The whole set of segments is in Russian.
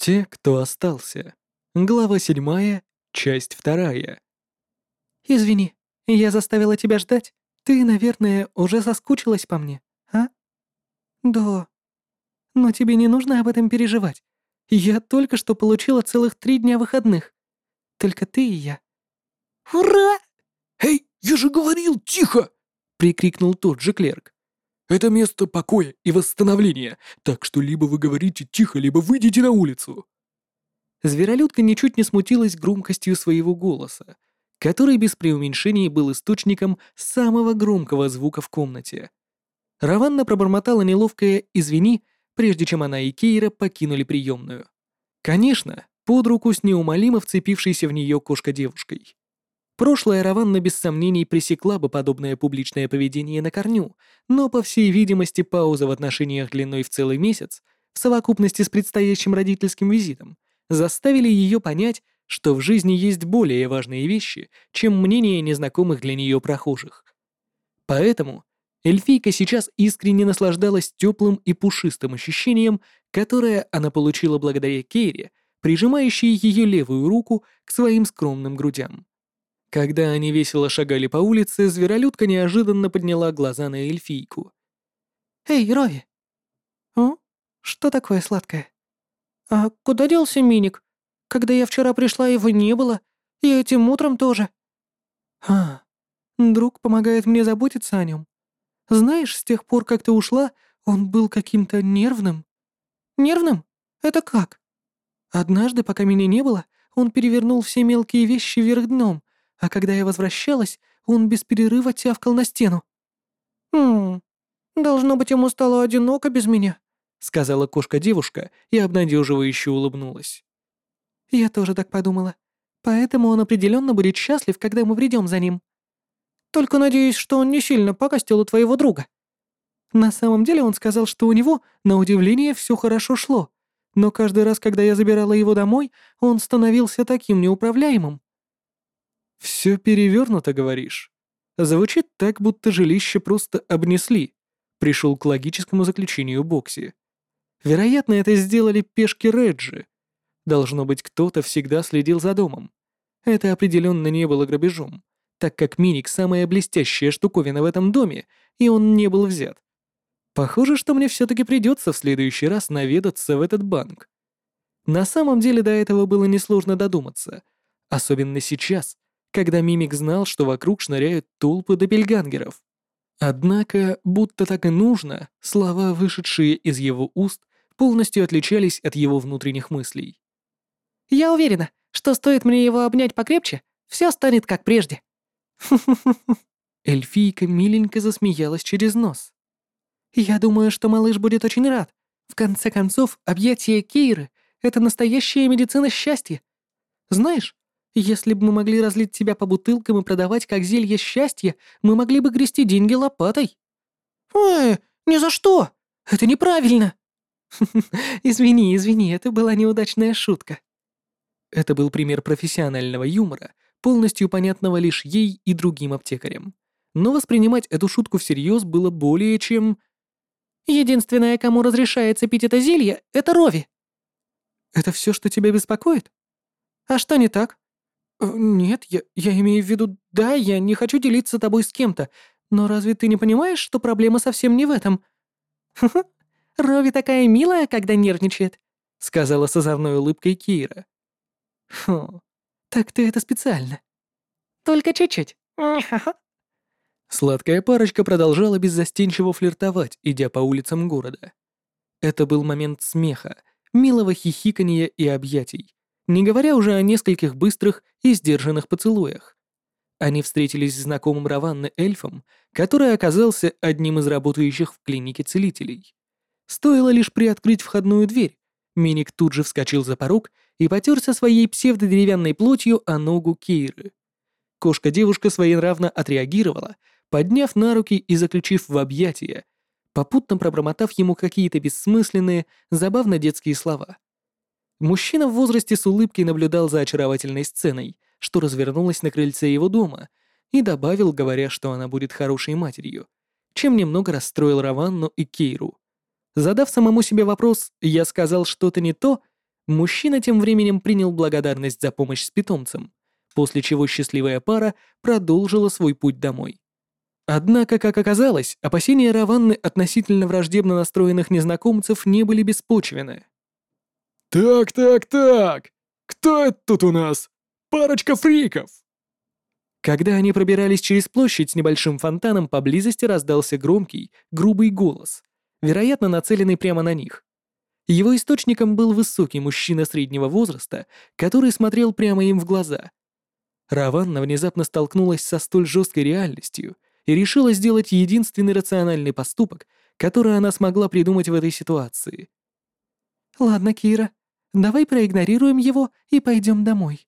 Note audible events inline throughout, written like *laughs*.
Те, кто остался. Глава седьмая, часть вторая. «Извини, я заставила тебя ждать. Ты, наверное, уже соскучилась по мне, а?» «Да. Но тебе не нужно об этом переживать. Я только что получила целых три дня выходных. Только ты и я». «Ура!» «Эй, я же говорил, тихо!» — прикрикнул тот же клерк. Это место покоя и восстановления, так что либо вы говорите тихо, либо выйдите на улицу». Зверолюдка ничуть не смутилась громкостью своего голоса, который без преуменьшений был источником самого громкого звука в комнате. Раванна пробормотала неловкое «извини», прежде чем она и Кейра покинули приемную. Конечно, под руку с неумолимо вцепившейся в нее кошка-девушкой. Прошлая Раванна без сомнений пресекла бы подобное публичное поведение на корню, но, по всей видимости, пауза в отношениях длиной в целый месяц, в совокупности с предстоящим родительским визитом, заставили ее понять, что в жизни есть более важные вещи, чем мнение незнакомых для нее прохожих. Поэтому эльфийка сейчас искренне наслаждалась теплым и пушистым ощущением, которое она получила благодаря Кейре, прижимающей ее левую руку к своим скромным грудям. Когда они весело шагали по улице, зверолюдка неожиданно подняла глаза на эльфийку. «Эй, Рови!» «О? Что такое сладкое?» «А куда делся Миник? Когда я вчера пришла, его не было. И этим утром тоже». «А, друг помогает мне заботиться о нем. Знаешь, с тех пор, как ты ушла, он был каким-то нервным». «Нервным? Это как?» «Однажды, пока меня не было, он перевернул все мелкие вещи вверх дном, а когда я возвращалась, он без перерыва тявкал на стену. «Хм, должно быть, ему стало одиноко без меня», сказала кошка-девушка и обнадеживающе улыбнулась. «Я тоже так подумала. Поэтому он определенно будет счастлив, когда мы придем за ним. Только надеюсь, что он не сильно покостил у твоего друга». На самом деле он сказал, что у него, на удивление, все хорошо шло, но каждый раз, когда я забирала его домой, он становился таким неуправляемым. «Все перевернуто, говоришь?» Звучит так, будто жилище просто обнесли. Пришел к логическому заключению Бокси. Вероятно, это сделали пешки Реджи. Должно быть, кто-то всегда следил за домом. Это определенно не было грабежом, так как Миник — самая блестящая штуковина в этом доме, и он не был взят. Похоже, что мне все-таки придется в следующий раз наведаться в этот банк. На самом деле до этого было несложно додуматься, особенно сейчас, когда Мимик знал, что вокруг шныряют толпы допельгангеров. Однако, будто так и нужно, слова, вышедшие из его уст, полностью отличались от его внутренних мыслей. «Я уверена, что стоит мне его обнять покрепче, все станет как прежде». Эльфийка миленько засмеялась через нос. «Я думаю, что малыш будет очень рад. В конце концов, объятие Кейры — это настоящая медицина счастья. Знаешь, если бы мы могли разлить тебя по бутылкам и продавать как зелье счастья, мы могли бы грести деньги лопатой». «Ой, ни за что! Это неправильно!» *laughs* «Извини, извини, это была неудачная шутка». Это был пример профессионального юмора, полностью понятного лишь ей и другим аптекарям. Но воспринимать эту шутку всерьез было более чем... «Единственное, кому разрешается пить это зелье, это Рови». «Это все, что тебя беспокоит?» «А что не так?» Э, «Нет, я, я имею в виду, да, я не хочу делиться тобой с кем-то, но разве ты не понимаешь, что проблема совсем не в этом?» «Ха-ха, Рови такая милая, когда нервничает», — сказала с озорной улыбкой Кира. «Хм, так ты это специально?» «Только чуть-чуть». Сладкая парочка продолжала беззастенчиво флиртовать, идя по улицам города. Это был момент смеха, милого хихиканья и объятий, не говоря уже о нескольких быстрых и сдержанных поцелуях. Они встретились с знакомым Раванны эльфом, который оказался одним из работающих в клинике целителей. Стоило лишь приоткрыть входную дверь, Миник тут же вскочил за порог и потерся своей псевдодеревянной плотью о ногу Кейры. Кошка-девушка своенравно отреагировала, подняв на руки и заключив в объятия, попутно пробормотав ему какие-то бессмысленные, забавно детские слова. Мужчина в возрасте с улыбкой наблюдал за очаровательной сценой, что развернулась на крыльце его дома, и добавил, говоря, что она будет хорошей матерью, чем немного расстроил Раванну и Кейру. Задав самому себе вопрос «я сказал что-то не то», Мужчина тем временем принял благодарность за помощь с питомцем, после чего счастливая пара продолжила свой путь домой. Однако, как оказалось, опасения Раванны относительно враждебно настроенных незнакомцев не были беспочвены. «Так, так, так! Кто это тут у нас? Парочка фриков!» Когда они пробирались через площадь с небольшим фонтаном, поблизости раздался громкий, грубый голос, вероятно, нацеленный прямо на них. Его источником был высокий мужчина среднего возраста, который смотрел прямо им в глаза. Раванна внезапно столкнулась со столь жесткой реальностью и решила сделать единственный рациональный поступок, который она смогла придумать в этой ситуации. «Ладно, Кира, давай проигнорируем его и пойдем домой».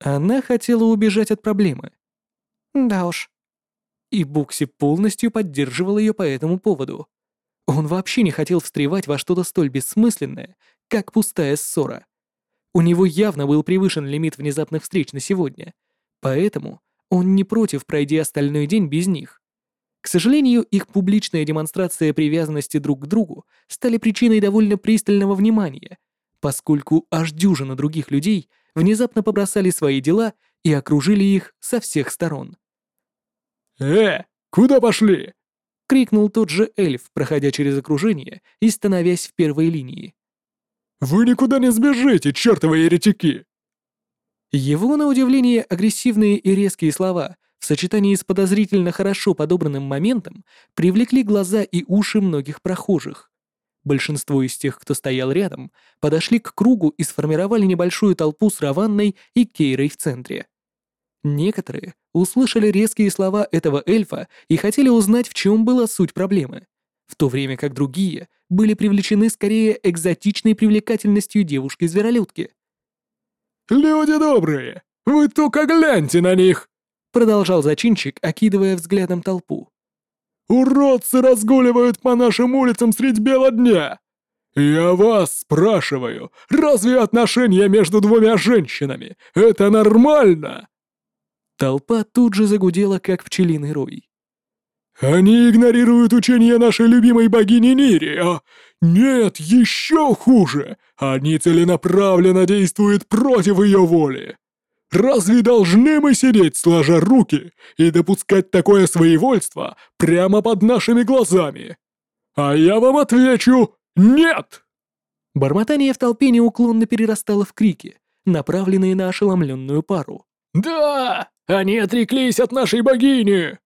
Она хотела убежать от проблемы. Да уж. И Букси полностью поддерживал ее по этому поводу. Он вообще не хотел встревать во что-то столь бессмысленное, как пустая ссора. У него явно был превышен лимит внезапных встреч на сегодня, поэтому он не против пройти остальной день без них. К сожалению, их публичная демонстрация привязанности друг к другу стали причиной довольно пристального внимания, поскольку аж дюжина других людей внезапно побросали свои дела и окружили их со всех сторон. «Э, куда пошли?» — крикнул тот же эльф, проходя через окружение и становясь в первой линии. «Вы никуда не сбежите, чертовы еретики!» Его, на удивление, агрессивные и резкие слова в сочетании с подозрительно хорошо подобранным моментом привлекли глаза и уши многих прохожих. Большинство из тех, кто стоял рядом, подошли к кругу и сформировали небольшую толпу с Раванной и Кейрой в центре. Некоторые услышали резкие слова этого эльфа и хотели узнать, в чем была суть проблемы, в то время как другие были привлечены скорее экзотичной привлекательностью девушки-зверолюдки. «Люди добрые, вы только гляньте на них!» продолжал зачинчик, окидывая взглядом толпу. Уродцы разгуливают по нашим улицам средь бела дня! Я вас спрашиваю, разве отношения между двумя женщинами — это нормально?» Толпа тут же загудела, как пчелиный рой. «Они игнорируют учение нашей любимой богини Нири, а... Нет, еще хуже! Они целенаправленно действуют против ее воли! Разве должны мы сидеть сложа руки и допускать такое своевольство прямо под нашими глазами? А я вам отвечу «нет!» Бормотание в толпе неуклонно перерастало в крики, направленные на ошеломленную пару. «Да! Они отреклись от нашей богини!»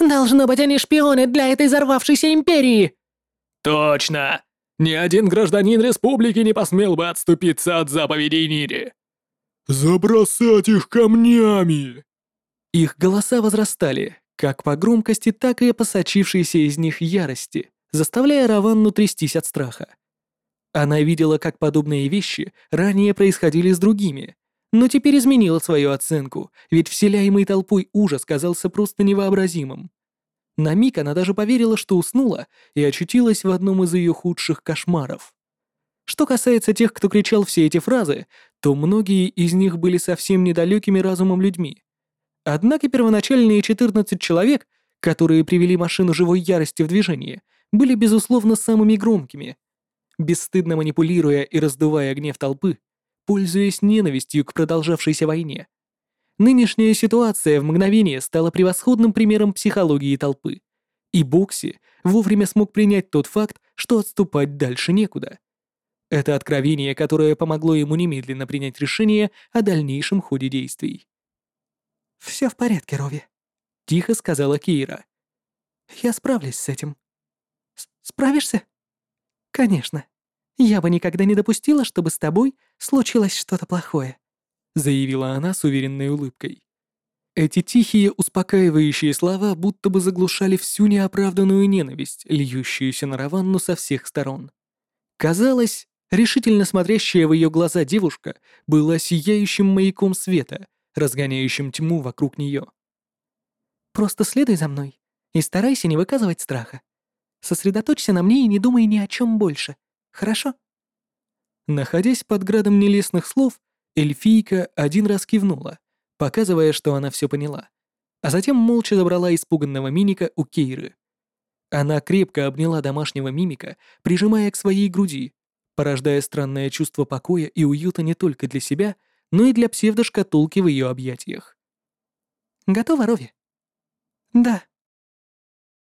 «Должно быть, они шпионы для этой взорвавшейся империи!» «Точно! Ни один гражданин республики не посмел бы отступиться от заповедей Нири!» «Забросать их камнями!» Их голоса возрастали, как по громкости, так и по сочившейся из них ярости, заставляя Раванну трястись от страха. Она видела, как подобные вещи ранее происходили с другими, но теперь изменила свою оценку, ведь вселяемый толпой ужас казался просто невообразимым. На миг она даже поверила, что уснула и очутилась в одном из ее худших кошмаров. Что касается тех, кто кричал все эти фразы, то многие из них были совсем недалекими разумом людьми. Однако первоначальные 14 человек, которые привели машину живой ярости в движение, были, безусловно, самыми громкими. Бесстыдно манипулируя и раздувая гнев толпы, пользуясь ненавистью к продолжавшейся войне. Нынешняя ситуация в мгновение стала превосходным примером психологии толпы. И Бокси вовремя смог принять тот факт, что отступать дальше некуда. Это откровение, которое помогло ему немедленно принять решение о дальнейшем ходе действий. «Все в порядке, Рови», — тихо сказала Кира. «Я справлюсь с этим». С «Справишься?» «Конечно. Я бы никогда не допустила, чтобы с тобой случилось что-то плохое», — заявила она с уверенной улыбкой. Эти тихие, успокаивающие слова будто бы заглушали всю неоправданную ненависть, льющуюся на Раванну со всех сторон. Казалось, Решительно смотрящая в ее глаза девушка была сияющим маяком света, разгоняющим тьму вокруг нее. «Просто следуй за мной и старайся не выказывать страха. Сосредоточься на мне и не думай ни о чем больше, хорошо?» Находясь под градом нелестных слов, эльфийка один раз кивнула, показывая, что она все поняла, а затем молча забрала испуганного мимика у Кейры. Она крепко обняла домашнего мимика, прижимая к своей груди, порождая странное чувство покоя и уюта не только для себя, но и для псевдошкатулки в ее объятиях. «Готова, Рови?» «Да»,